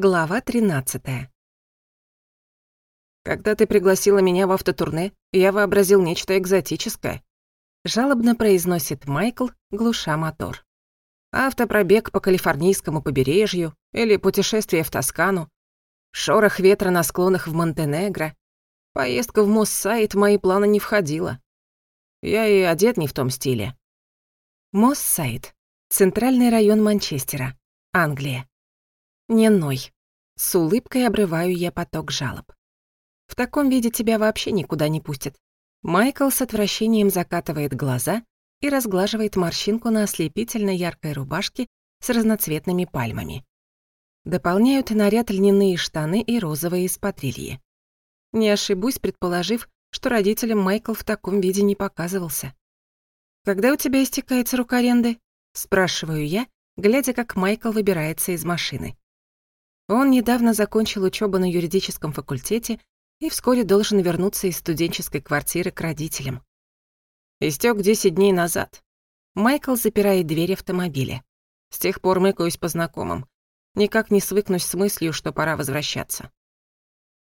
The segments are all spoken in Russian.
Глава 13. «Когда ты пригласила меня в автотурне, я вообразил нечто экзотическое», — жалобно произносит Майкл, глуша мотор. «Автопробег по калифорнийскому побережью или путешествие в Тоскану, шорох ветра на склонах в Монтенегро, поездка в Моссайд мои планы не входила. Я и одет не в том стиле». Моссайд — центральный район Манчестера, Англия. Не ной. С улыбкой обрываю я поток жалоб. В таком виде тебя вообще никуда не пустят. Майкл с отвращением закатывает глаза и разглаживает морщинку на ослепительно яркой рубашке с разноцветными пальмами. Дополняют наряд льняные штаны и розовые эспадрильи. Не ошибусь, предположив, что родителям Майкл в таком виде не показывался. «Когда у тебя истекает срок аренды?» — спрашиваю я, глядя, как Майкл выбирается из машины. Он недавно закончил учебу на юридическом факультете и вскоре должен вернуться из студенческой квартиры к родителям. Истек 10 дней назад. Майкл запирает дверь автомобиля. С тех пор мыкаюсь по знакомым. Никак не свыкнусь с мыслью, что пора возвращаться.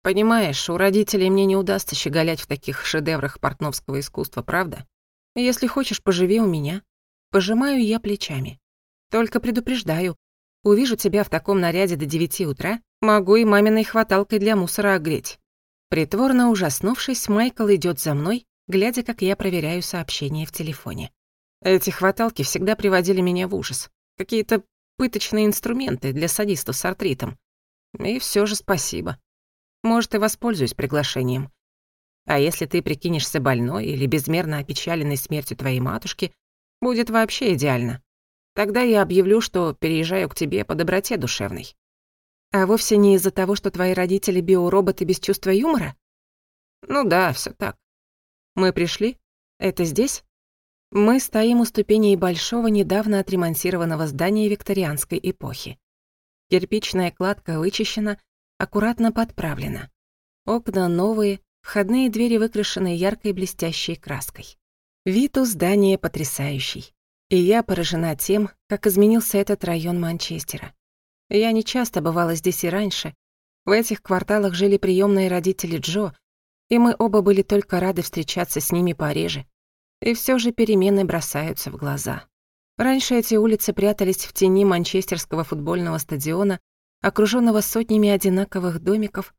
Понимаешь, у родителей мне не удастся щеголять в таких шедеврах портновского искусства, правда? Если хочешь, поживи у меня. Пожимаю я плечами. Только предупреждаю, увижу тебя в таком наряде до девяти утра, могу и маминой хваталкой для мусора огреть». Притворно ужаснувшись, Майкл идет за мной, глядя, как я проверяю сообщение в телефоне. Эти хваталки всегда приводили меня в ужас. Какие-то пыточные инструменты для садистов с артритом. И все же спасибо. Может, и воспользуюсь приглашением. А если ты прикинешься больной или безмерно опечаленной смертью твоей матушки, будет вообще идеально. Тогда я объявлю, что переезжаю к тебе по доброте душевной. А вовсе не из-за того, что твои родители биороботы без чувства юмора? Ну да, все так. Мы пришли? Это здесь? Мы стоим у ступеней большого, недавно отремонтированного здания викторианской эпохи. Кирпичная кладка вычищена, аккуратно подправлена. Окна новые, входные двери выкрашены яркой блестящей краской. Вид у здания потрясающий. И я поражена тем, как изменился этот район Манчестера. Я не часто бывала здесь и раньше. В этих кварталах жили приемные родители Джо, и мы оба были только рады встречаться с ними пореже. И все же перемены бросаются в глаза. Раньше эти улицы прятались в тени манчестерского футбольного стадиона, окруженного сотнями одинаковых домиков,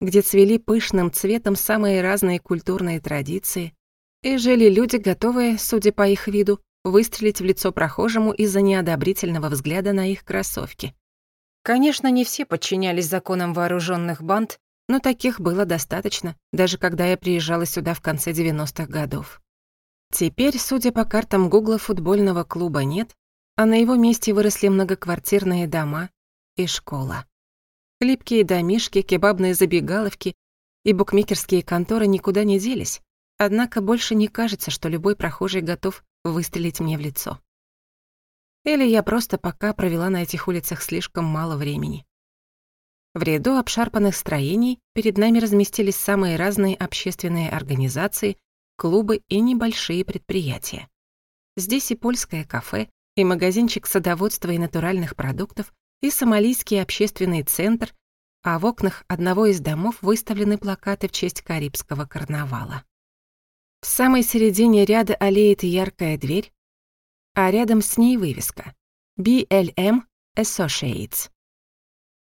где цвели пышным цветом самые разные культурные традиции, и жили люди, готовые, судя по их виду, выстрелить в лицо прохожему из-за неодобрительного взгляда на их кроссовки. Конечно, не все подчинялись законам вооруженных банд, но таких было достаточно, даже когда я приезжала сюда в конце 90-х годов. Теперь, судя по картам Гугла, футбольного клуба нет, а на его месте выросли многоквартирные дома и школа. Хлипкие домишки, кебабные забегаловки и букмекерские конторы никуда не делись, однако больше не кажется, что любой прохожий готов выстрелить мне в лицо. Или я просто пока провела на этих улицах слишком мало времени. В ряду обшарпанных строений перед нами разместились самые разные общественные организации, клубы и небольшие предприятия. Здесь и польское кафе, и магазинчик садоводства и натуральных продуктов, и сомалийский общественный центр, а в окнах одного из домов выставлены плакаты в честь Карибского карнавала. В самой середине ряда аллеи аллеет яркая дверь, а рядом с ней вывеска «BLM Associates».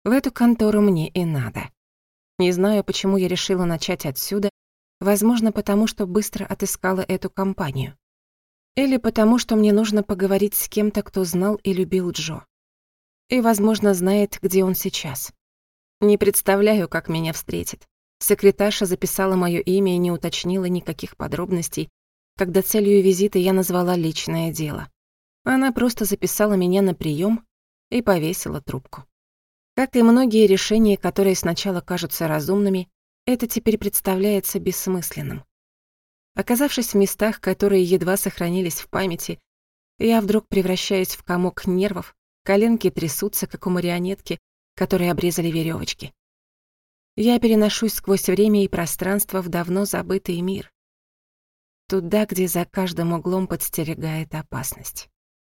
В эту контору мне и надо. Не знаю, почему я решила начать отсюда, возможно, потому что быстро отыскала эту компанию. Или потому что мне нужно поговорить с кем-то, кто знал и любил Джо. И, возможно, знает, где он сейчас. Не представляю, как меня встретит. Секретарша записала мое имя и не уточнила никаких подробностей, когда целью визита я назвала личное дело. Она просто записала меня на прием и повесила трубку. Как и многие решения, которые сначала кажутся разумными, это теперь представляется бессмысленным. Оказавшись в местах, которые едва сохранились в памяти, я вдруг превращаюсь в комок нервов, коленки трясутся, как у марионетки, которые обрезали веревочки. Я переношусь сквозь время и пространство в давно забытый мир. Туда, где за каждым углом подстерегает опасность.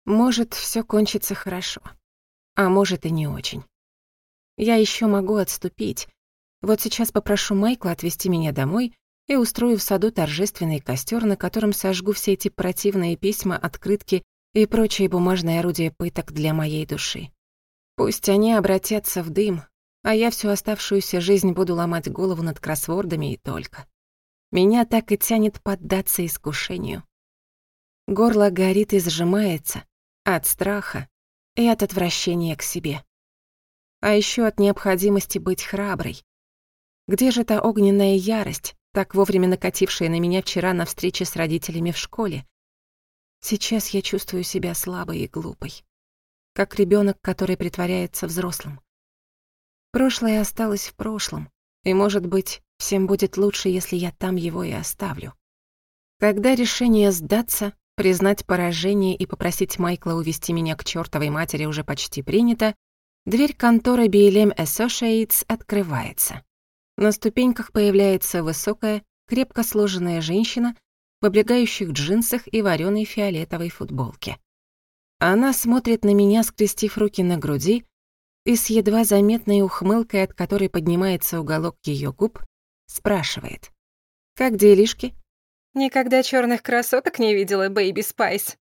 Может, все кончится хорошо. А может и не очень. Я еще могу отступить. Вот сейчас попрошу Майкла отвезти меня домой и устрою в саду торжественный костер, на котором сожгу все эти противные письма, открытки и прочие бумажные орудия пыток для моей души. Пусть они обратятся в дым, а я всю оставшуюся жизнь буду ломать голову над кроссвордами и только. Меня так и тянет поддаться искушению. Горло горит и сжимается от страха и от отвращения к себе. А еще от необходимости быть храброй. Где же та огненная ярость, так вовремя накатившая на меня вчера на встрече с родителями в школе? Сейчас я чувствую себя слабой и глупой, как ребенок, который притворяется взрослым. Прошлое осталось в прошлом, и, может быть, всем будет лучше, если я там его и оставлю. Когда решение сдаться, признать поражение и попросить Майкла увести меня к чертовой матери уже почти принято, дверь конторы BLM Associates открывается. На ступеньках появляется высокая, крепко сложенная женщина в облегающих джинсах и вареной фиолетовой футболке. Она смотрит на меня, скрестив руки на груди, и с едва заметной ухмылкой, от которой поднимается уголок ее губ, спрашивает. «Как делишки?» «Никогда черных красоток не видела, Бэйби Спайс»,